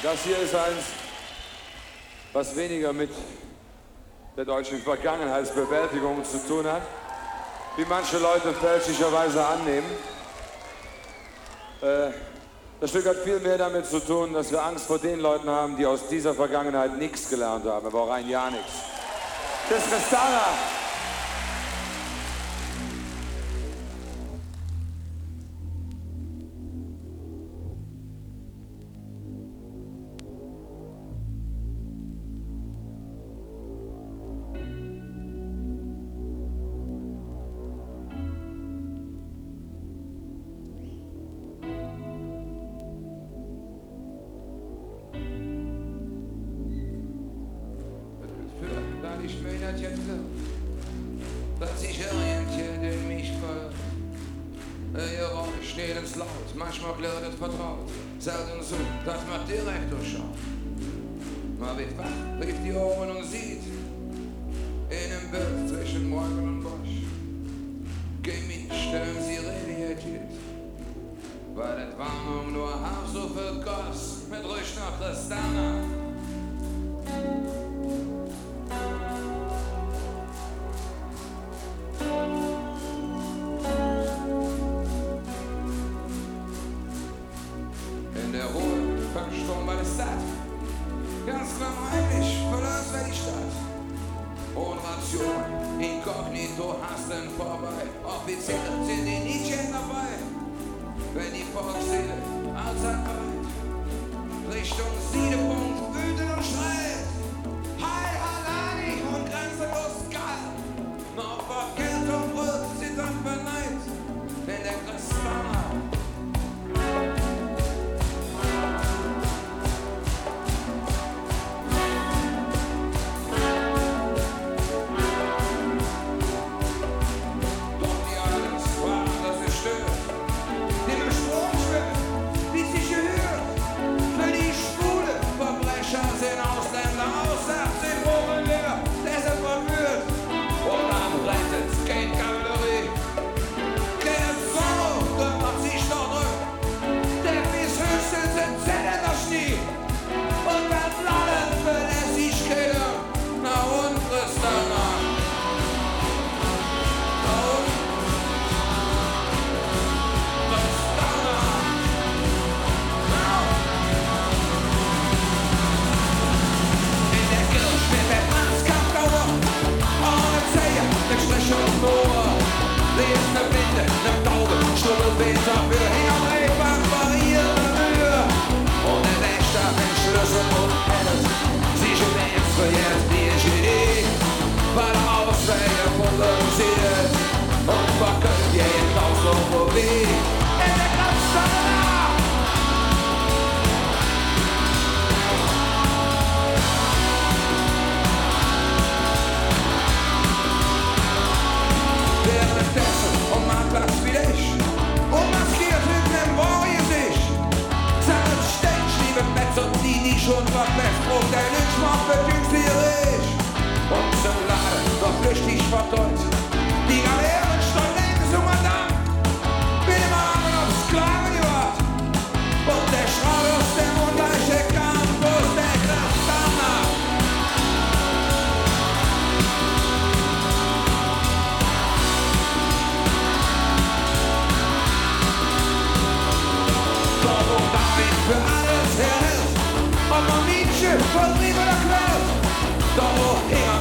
Das hier ist eins, was weniger mit der deutschen Vergangenheitsbewältigung zu tun hat, wie manche Leute fälschlicherweise annehmen. Äh, das Stück hat viel mehr damit zu tun, dass wir Angst vor den Leuten haben, die aus dieser Vergangenheit nichts gelernt haben, aber auch ein Jahr nichts. Das Restana Lebens laut, manchmal klirrt es vertraut. Selten so, dass man direkt durchschaut. Man wird wach, rief die Ohren und sieht, in dem Bild zwischen Morgen und Bosch. Geh mich, stellen Sie Rede hier tief. Weil es war nur ein so viel Kost, mit Rüsch nach Kristallnacht. Eins am verlass wir die Stadt. Oration, inkognito, hasten vorbei. Offiziell sind die Nietzsche dabei. Wenn die Volksseele allzeit bereit Richtung Siede Schon wird Messdruck, denn ich mach mit ihm schwierig. Und zum Laden, doch flüchtig verdollt, die Galerie. Mama meet you, but leave it a cloud. Double hang